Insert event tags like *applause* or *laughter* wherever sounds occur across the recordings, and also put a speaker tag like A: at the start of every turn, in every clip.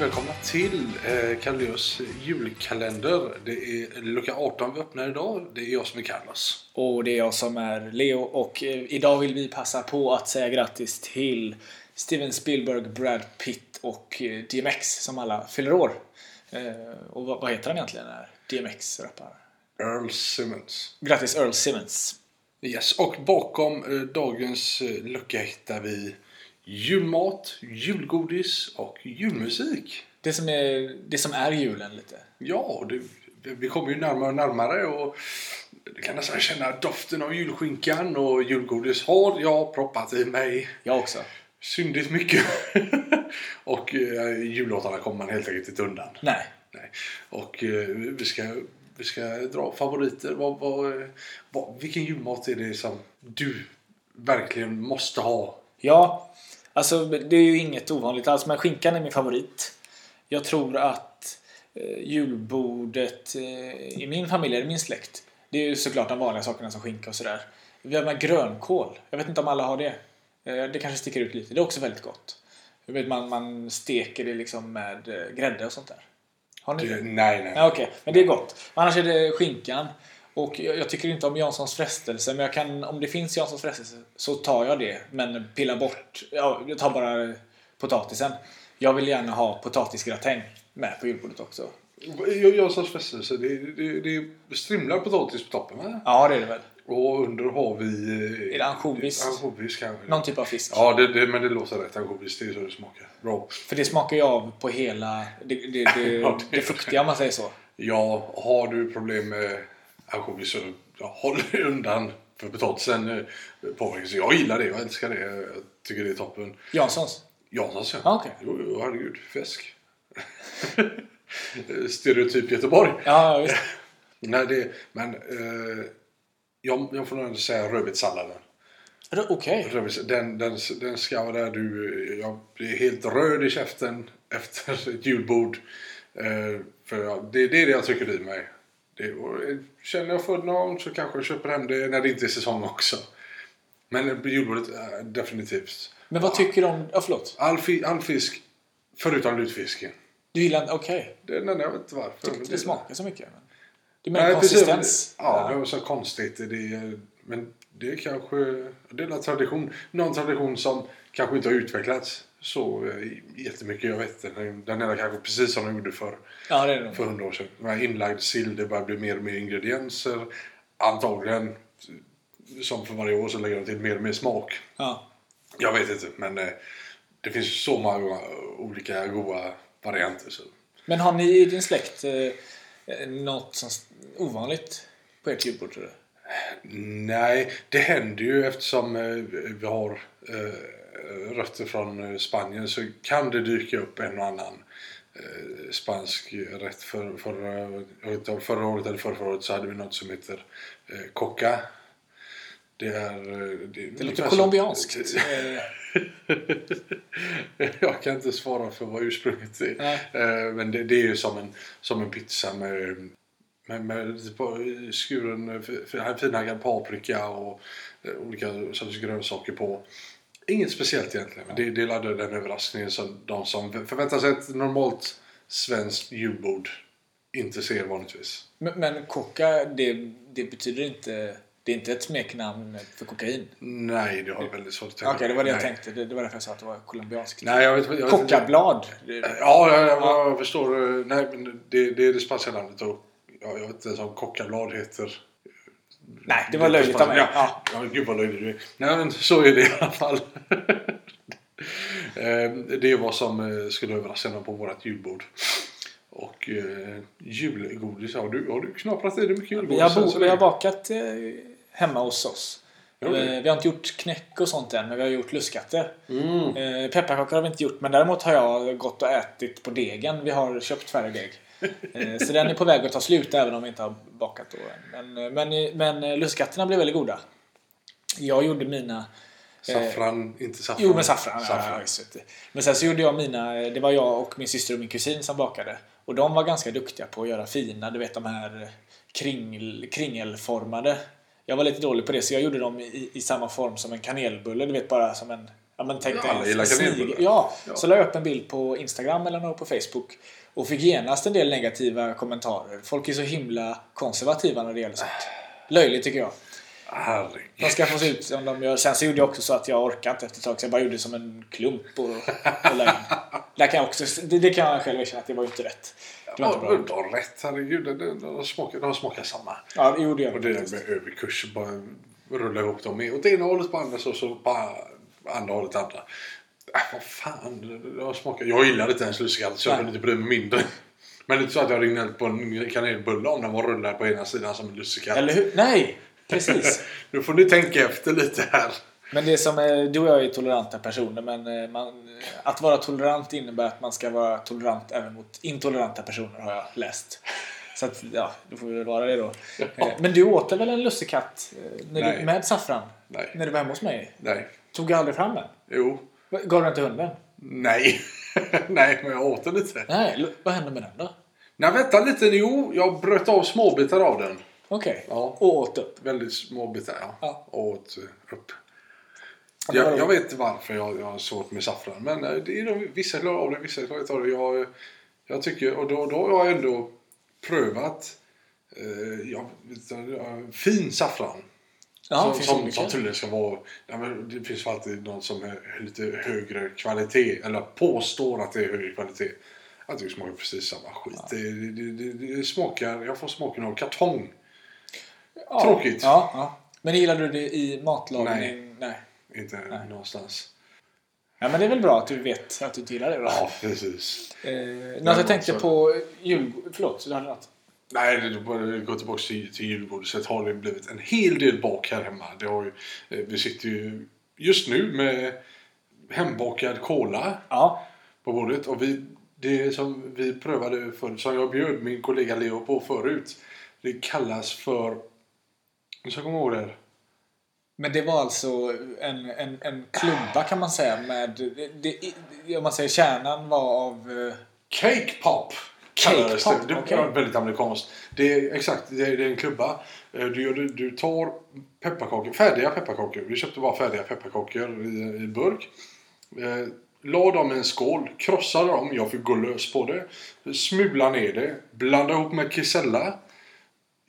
A: välkomna till eh, Kalleus julkalender. Det är lucka 18 vi öppnar idag. Det är jag som är Carlos.
B: Och det är jag som är Leo och eh, idag vill vi passa på att säga grattis till Steven Spielberg, Brad Pitt och eh, DMX som alla fyller år. Eh, och vad, vad heter han egentligen? den här DMX-rapparen?
A: Earl Simmons.
B: Grattis Earl Simmons!
A: Yes, och bakom eh, dagens eh, lucka hittar vi julmat, julgodis och julmusik.
B: Det som är, det som är julen lite.
A: Ja, det, vi kommer ju närmare och närmare och du kan nästan känna doften av julskinkan och julgodis har jag proppat i mig.
B: Jag också.
A: Syndigt mycket. *laughs* och eh, jullåtarna kommer man helt enkelt inte undan.
B: Nej.
A: Nej. Och eh, vi, ska, vi ska dra favoriter. Vad, vad, vad, vilken julmat är det som du verkligen måste ha?
B: Ja, alltså det är ju inget ovanligt alls men skinkan är min favorit. Jag tror att eh, julbordet eh, i min familj, eller min släkt, det är ju såklart de vanliga sakerna som skinka och sådär. Vi har med grönkål. Jag vet inte om alla har det. Eh, det kanske sticker ut lite. Det är också väldigt gott. Jag vet, man, man steker det liksom med eh, grädde och sånt där. Har ni det?
A: Nej, nej.
B: Ja, Okej, men det är gott. Annars är det skinkan. Och jag, jag tycker inte om Janssons frestelse, men jag kan, om det finns Janssons frestelse så tar jag det. Men pillar bort, ja, jag tar bara potatisen. Jag vill gärna ha potatisgratäng med på julbordet också.
A: Sorts frestelse. Det, det, det är strimlad potatis på toppen. Va?
B: Ja, det är det väl.
A: Och under har vi... eh,
B: Är det ansjovis?
A: Ansjovis kanske.
B: Någon typ av fisk.
A: Ja, det, det, men det låter rätt. Ansjovis, det är så det smakar. Bra.
B: För det smakar ju av på hela det, det, det, *laughs*
A: det-
B: det fuktiga om man säger så.
A: Ja, har du problem med ansjovis så ja, håll dig undan för potatisen eh, påverkas. Jag gillar det, jag älskar det. Jag tycker det är toppen.
B: Janssons?
A: Janssons ja.
B: Ja, okej.
A: Jo, jo, herregud. Fisk. *laughs* Stereotyp Göteborg.
B: Ja, visst. *laughs*
A: Nej, det, men eh, jag, jag får nog ändå säga rödbetssalladen.
B: Okej.
A: Rödbets- Den, den, den ska vara där du... Jag blir helt röd i käften *laughs* efter ett julbord. Eh, för jag, det, det är det jag trycker i mig. Det, känner jag för någon så kanske jag köper hem det när det inte är säsong också. Men julbordet är definitivt.
B: Men vad tycker du om... Ja, förlåt.
A: All, fi, all fisk förutom lutfisken.
B: Du gillar inte... Okej.
A: Det är den jag vet inte varför.
B: Tycker inte det smakar så mycket. Men... Det är
A: Nej,
B: mer
A: precis.
B: konsistens.
A: Ja, det var så konstigt. Det men det är kanske det är en tradition. Någon tradition som kanske inte har utvecklats så eh, jättemycket. Jag vet inte. Den- Den är kanske precis som den gjorde för,
B: Ja, det det
A: för hundra år sedan. Med inlagd sill, det börjar bli mer och mer ingredienser. Antagligen, som för varje år, så lägger de till mer och mer smak.
B: Ja.
A: Jag vet inte, men eh, det finns så många olika goda varianter. Så.
B: Men har ni i din släkt eh, något som ovanligt på ert julbord tror du?
A: Nej, det händer ju eftersom eh, vi har eh, rötter från eh, Spanien så kan det dyka upp en och annan eh, spansk rätt. För, om förra året eller förra året så hade vi något som heter eh, coca. Det är... eh,
B: Det låter colombianskt. Eh, *laughs*
A: jag kan inte svara för vad ursprunget är.
B: Nej.
A: Eh, Men det, det är ju som en, som en pizza med, med, med skuren eh, fi- fi- finhackad paprika och eh, olika sorters grönsaker på. Inget speciellt egentligen, men det, det laddar den överraskningen som de som förväntar sig ett normalt svenskt julbord inte ser vanligtvis.
B: men, men coca, det, det betyder inte... Det är inte ett smeknamn för kokain.
A: Nej, det har jag väldigt svårt att
B: Okej,
A: tänka
B: det var det jag
A: Nej.
B: tänkte. Det, det var därför jag sa att det var colombianskt.
A: Nej, jag vet, jag.
B: Kokablad.
A: Ja, ja, ja, jag förstår. Nej, men det, det är det spanska landet och ja, jag vet inte ens om kockablad heter.
B: Nej, det var löjligt av mig.
A: Ja,
B: Ja.
A: ja. gud vad löjligt du är. Nej, men så är det i alla fall. *laughs* Eh, det är vad som eh, skulle överraska någon på vårt julbord. Och eh, julgodis, har du, har du knaprat i dig mycket julgodis?
B: Vi, har bo,
A: så
B: vi har bakat eh, hemma hos oss. Eh, Vi har inte gjort knäck och sånt än, men vi har gjort lustkatter.
A: Mm.
B: Pepparkakor har vi inte gjort, men däremot har jag gått och ätit på degen. Vi har köpt färdig deg. Eh, Så den är på väg att ta slut även om vi inte har bakat då än. Men, eh, men, men eh, lustkatterna blev väldigt goda. Jag gjorde mina...
A: Saffran, inte saffran.
B: Jo, men saffran.
A: saffran.
B: Ja. Men sen så gjorde jag mina... Det var jag och min syster och min kusin som bakade. Och de var ganska duktiga på att göra fina, du vet de här kringel, kringelformade. Jag var lite dålig på det så jag gjorde dem i, i samma form som en kanelbulle. Du vet bara som en... Ja, men tänk
A: Ja, alla gillar kanelbullar.
B: Ja,
A: Ja.
B: så la jag upp en bild på Instagram eller något på Facebook. Och fick genast en del negativa kommentarer. Folk är så himla konservativa när det gäller sånt. Löjligt tycker jag.
A: Herregud.
B: De ska få se ut som de gör. Sen så gjorde jag också så att jag orkade inte efter ett tag. Så jag bara gjorde som en klump och, och la in. *laughs* Där kan jag också, det, det kan jag själv erkänna att det var ju inte rätt. Det var inte
A: Ja,
B: bra.
A: du har rätt. Herregud, de, de, smakar, de smakar samma.
B: Ja, det gjorde jag.
A: Och det där med överkurs, bara rulla ihop dem med åt ena hållet på andra så, så på andra hållet andra. Äh, vad fan, de smakar. Jag gillar inte ens lussekatter så jag kan inte bry mig mindre. Men det är inte så att jag ringde på en kanelbulle om den var rullad på ena sidan som en lussekatt.
B: Eller hur? Nej, precis. *laughs*
A: Nu får ni tänka efter lite här.
B: Men det som är, du och jag är toleranta personer men eh, man, att vara tolerant innebär att man ska vara tolerant även mot intoleranta personer har jag läst. Så att, ja, då får vi väl vara det då. *laughs* Eh, Men du åt väl en lussekatt eh, när du, med saffran?
A: Nej.
B: När du var hemma hos mig?
A: Nej.
B: Tog du aldrig fram den?
A: Jo.
B: Gav du till hunden?
A: Nej. *laughs* Nej, men jag åt den lite.
B: Nej, vad hände med den då?
A: Nej, vänta lite. Jo, jag bröt av småbitar av den.
B: Okej.
A: Ja.
B: Och åt upp?
A: Väldigt små bitar, ja.
B: Ja.
A: Och åt eh, upp.
B: Ja,
A: Jag, jag vet inte varför jag, jag har svårt med saffran. Men eh, det är nog, vissa klarar av det, vissa klarar inte av det. Jag, jag tycker, och då, då har jag ändå prövat eh, jag, inte, eh, fin saffran.
B: Ja,
A: som, som, som tydligen ska vara... Ja, men det finns ju alltid någon som är lite högre kvalitet. Eller påstår att det är högre kvalitet. Jag tycker det smakar precis samma skit. Det, det, det, det smakar... Jag får smaken av kartong.
B: Ja.
A: Tråkigt.
B: Ja, ja. Men gillade du det i matlagning? Nej.
A: Inte någonstans.
B: Ja, men det är väl bra att du vet att du inte gillar det då.
A: Ja, precis.
B: Eh, något jag tänkte
A: också-
B: på jul... Förlåt, du hade något?
A: Nej, det bara gå tillbaka till, till julgodiset har det blivit en hel del bak här hemma. Det har ju, eh, vi sitter ju just nu med hembakad cola
B: Ja.
A: på bordet. Och vi, det som vi prövade för, som jag bjöd min kollega Leo på förut. Det kallas för... Nu ska jag komma ihåg det här.
B: Men det var alltså en, en, en klubba kan man säga med... Det, det, om man säger kärnan var av... eh,
A: Cake Pop!
B: Cake Pop,
A: det.
B: Okej.
A: var väldigt amerikanskt. Det är, exakt, det är, det är en klubba. Eh, Du, gör, du tar pepparkakor, färdiga pepparkakor. Vi köpte bara färdiga pepparkakor i, i burk. Eh, la dem i en skål, krossade dem. Jag fick gå lös på det. Smula ner det. Blanda ihop med kisella.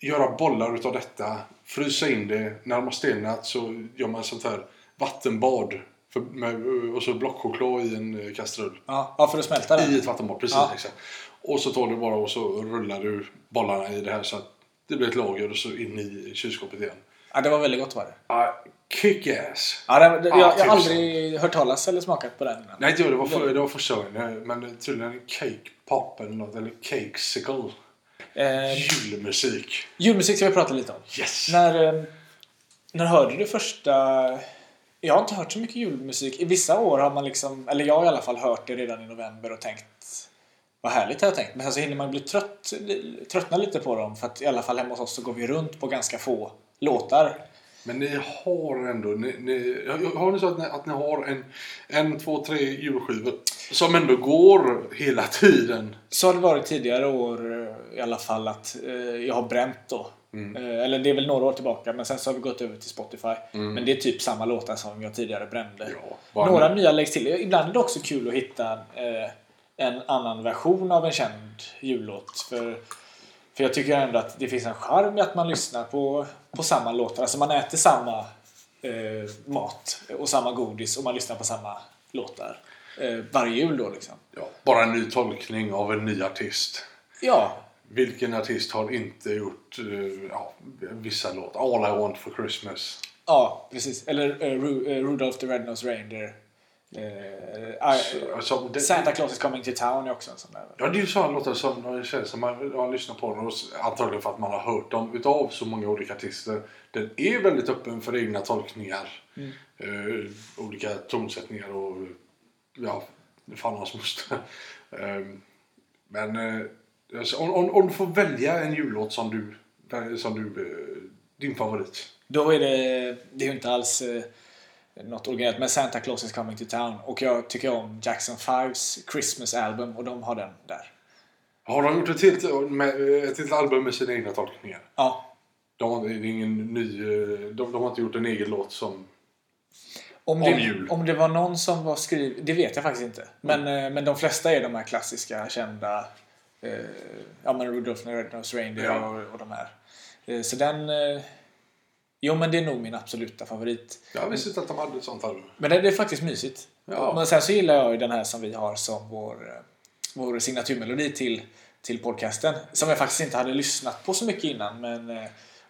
A: Göra bollar utav detta. Frysa in det. När de har stelnat så gör man sånt här vattenbad. För, med, och så blockchoklad i en eh, kastrull.
B: Ja, ja för att smälta den.
A: I ett vattenbad, precis.
B: Ja.
A: Exakt. Och så tar du bara och så rullar du bollarna i det här så att det blir ett lager och så in i kylskåpet igen.
B: Ja, det var väldigt gott var det.
A: Ah, kick-ass!
B: Ja, det, det, jag, jag har aldrig hört talas eller smakat på den innan.
A: Nej. Det var, för, det var första gången. Men tydligen cake pop eller något. Eller cakesicle.
B: Eh,
A: Julmusik.
B: julmusik ska vi prata lite om.
A: Yes!
B: När, eh, när hörde du första... Jag har inte hört så mycket julmusik. I vissa år har man liksom, eller jag har i alla fall hört det redan i november och tänkt vad härligt har jag tänkt. Men sen så hinner man bli trött, tröttna lite på dem för att i alla fall hemma hos oss så går vi runt på ganska få låtar.
A: Men ni har ändå... Ni, ni, har ni så att ni, att ni har en, en, två, tre julskivor som ändå går hela tiden?
B: Så har det varit tidigare år eh, i alla fall att eh, jag har bränt då. Eh, eller det är väl några år tillbaka men sen så har vi gått över till Spotify. Men det är typ samma låtar som jag tidigare brände.
A: Ja,
B: Några
A: nu.
B: nya läggs till. Ibland är det också kul att hitta eh, en annan version av en känd jullåt. För, för jag tycker ändå att det finns en charm i att man lyssnar på, på samma låtar. Alltså man äter samma eh, mat och samma godis och man lyssnar på samma låtar. Eh, varje jul då liksom.
A: Ja, bara en ny tolkning av en ny artist.
B: Ja,
A: Vilken artist har inte gjort uh, ja, vissa låtar? All I want for Christmas.
B: ja precis. Eller eh, Ru- eh, Rudolph the Red-Nosed Reindeer. Eh, I-
A: Alltså, det,
B: Santa Claus is coming to town är också en sån där.
A: Ja, det är ju sådana låtar som det känns som man har lyssnat på dem och antagligen för att man har hört dem utav så många olika artister. Den är väldigt öppen för egna tolkningar. Eh, olika tonsättningar och ja, fan hans moster. Eh, men alltså, om, om, om du får välja en jullåt som du, som du eh, din favorit.
B: Då är det, det är ju inte alls eh, något originellt, men Santa Claus is coming to town. Och jag tycker om Jackson 5s Christmas album och de har den där.
A: Har de gjort ett helt, med, ett helt album med sina egna tolkningar?
B: Ja.
A: De har, ingen ny, eh, de, de har inte gjort en egen låt som...
B: Om
A: Om
B: det,
A: jul.
B: om det var någon som var skriven, det vet jag faktiskt inte. Men, eh, men de flesta är de här klassiska, kända, eh, ja men Rudolph the Red-Nosed Reindeer
A: Ja.
B: och, och de här. Eh, så den, eh, jo men det är nog min absoluta favorit.
A: Jag visste inte att de hade ett sånt här.
B: Men det, det är faktiskt mysigt.
A: Ja.
B: Men sen så gillar jag ju den här som vi har som vår, eh, vår signaturmelodi till, till podcasten. Som jag faktiskt inte hade lyssnat på så mycket innan. Men eh,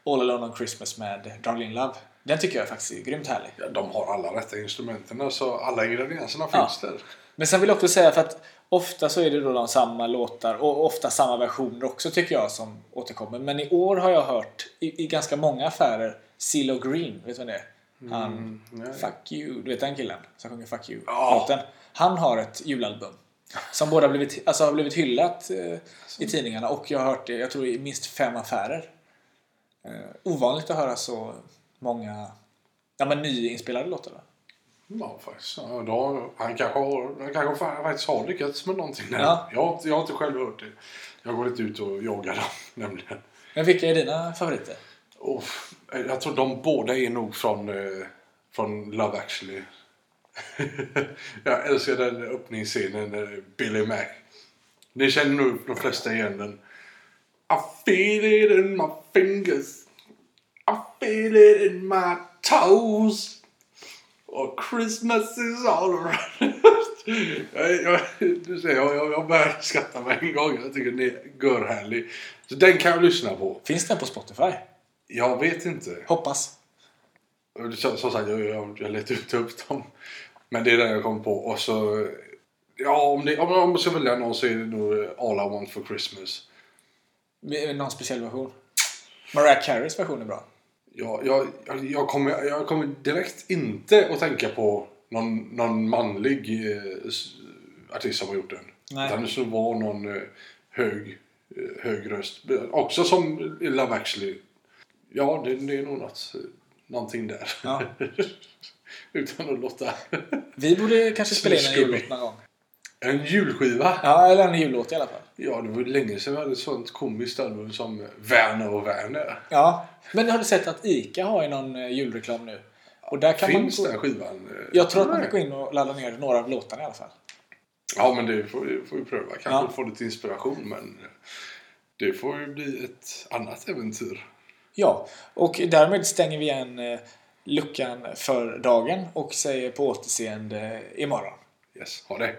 B: All Alone on Christmas med Darlene Love. Den tycker jag faktiskt är grymt härlig.
A: Ja, de har alla rätta instrumenten, så alla ingredienserna
B: Ja.
A: finns där.
B: Men sen vill jag också säga för att ofta så är det då de samma låtar och ofta samma versioner också tycker jag som återkommer. Men i år har jag hört i, i ganska många affärer CeeLo Green, vet du vem det är? Han,
A: nej.
B: Fuck You, du vet den killen som sjunger Fuck. You-låten? Han har ett julalbum. Som båda blivit, alltså har blivit hyllat eh, i tidningarna och jag har hört det, jag tror i minst fem affärer. Eh, ovanligt att höra så många ja, men nyinspelade låtar.
A: Ja, faktiskt. Ja, då, han kanske, har, han kanske fa- faktiskt har lyckats med någonting.
B: Ja.
A: Jag, jag har inte själv hört det. Jag går inte ut och jagar dem, *laughs* nämligen.
B: Men vilka är dina favoriter?
A: Och, jag tror de båda är nog från, eh, från Love actually. *laughs* jag älskar den öppningsscenen när Billy Mac. Ni känner nog de flesta igen den. I feel it in my fingers. I feel it in my toes. Och Christmas is all around. jag, jag, du ser, jag, jag, jag börjar skratta med en gång. Jag tycker den är görhärlig. Så den kan jag lyssna på.
B: Finns den på Spotify?
A: Jag vet inte.
B: Hoppas.
A: Som, sagt, jag, jag, jag letade inte upp dem. Men det är den jag kom på. Och så... Ja, om, det, om jag måste välja någon så är det nog All I Want For Christmas.
B: Någon speciell version? Mariah Careys version är bra.
A: Jag, jag, jag, jag, kommer, jag kommer direkt inte att tänka på någon, någon manlig eh, artist som har gjort den.
B: Nej.
A: Utan det skulle vara någon eh, hög, eh, hög röst. Också som Love actually. Ja, det, det är nog något, eh, någonting där.
B: Ja. *laughs*
A: Utan att låta...
B: Vi borde kanske spela in en jullåt någon gång.
A: En julskiva?
B: Ja, eller en jullåt i alla fall.
A: Ja, det var länge sedan vi hade ett sånt komiskt album som Werner och Werner.
B: Ja. Men har du sett att ICA har ju någon eh, julreklam nu? Och där kan
A: Finns
B: man...
A: den skivan?
B: Jag tror att man kan gå in och ladda ner några av låtarna i alla fall.
A: Ja, men det får vi, får vi pröva. Kanske
B: Ja.
A: få lite inspiration, men det får ju bli ett annat äventyr.
B: Ja, och därmed stänger vi igen eh, luckan för dagen och säger på återseende imorgon.
A: Yes, ha det!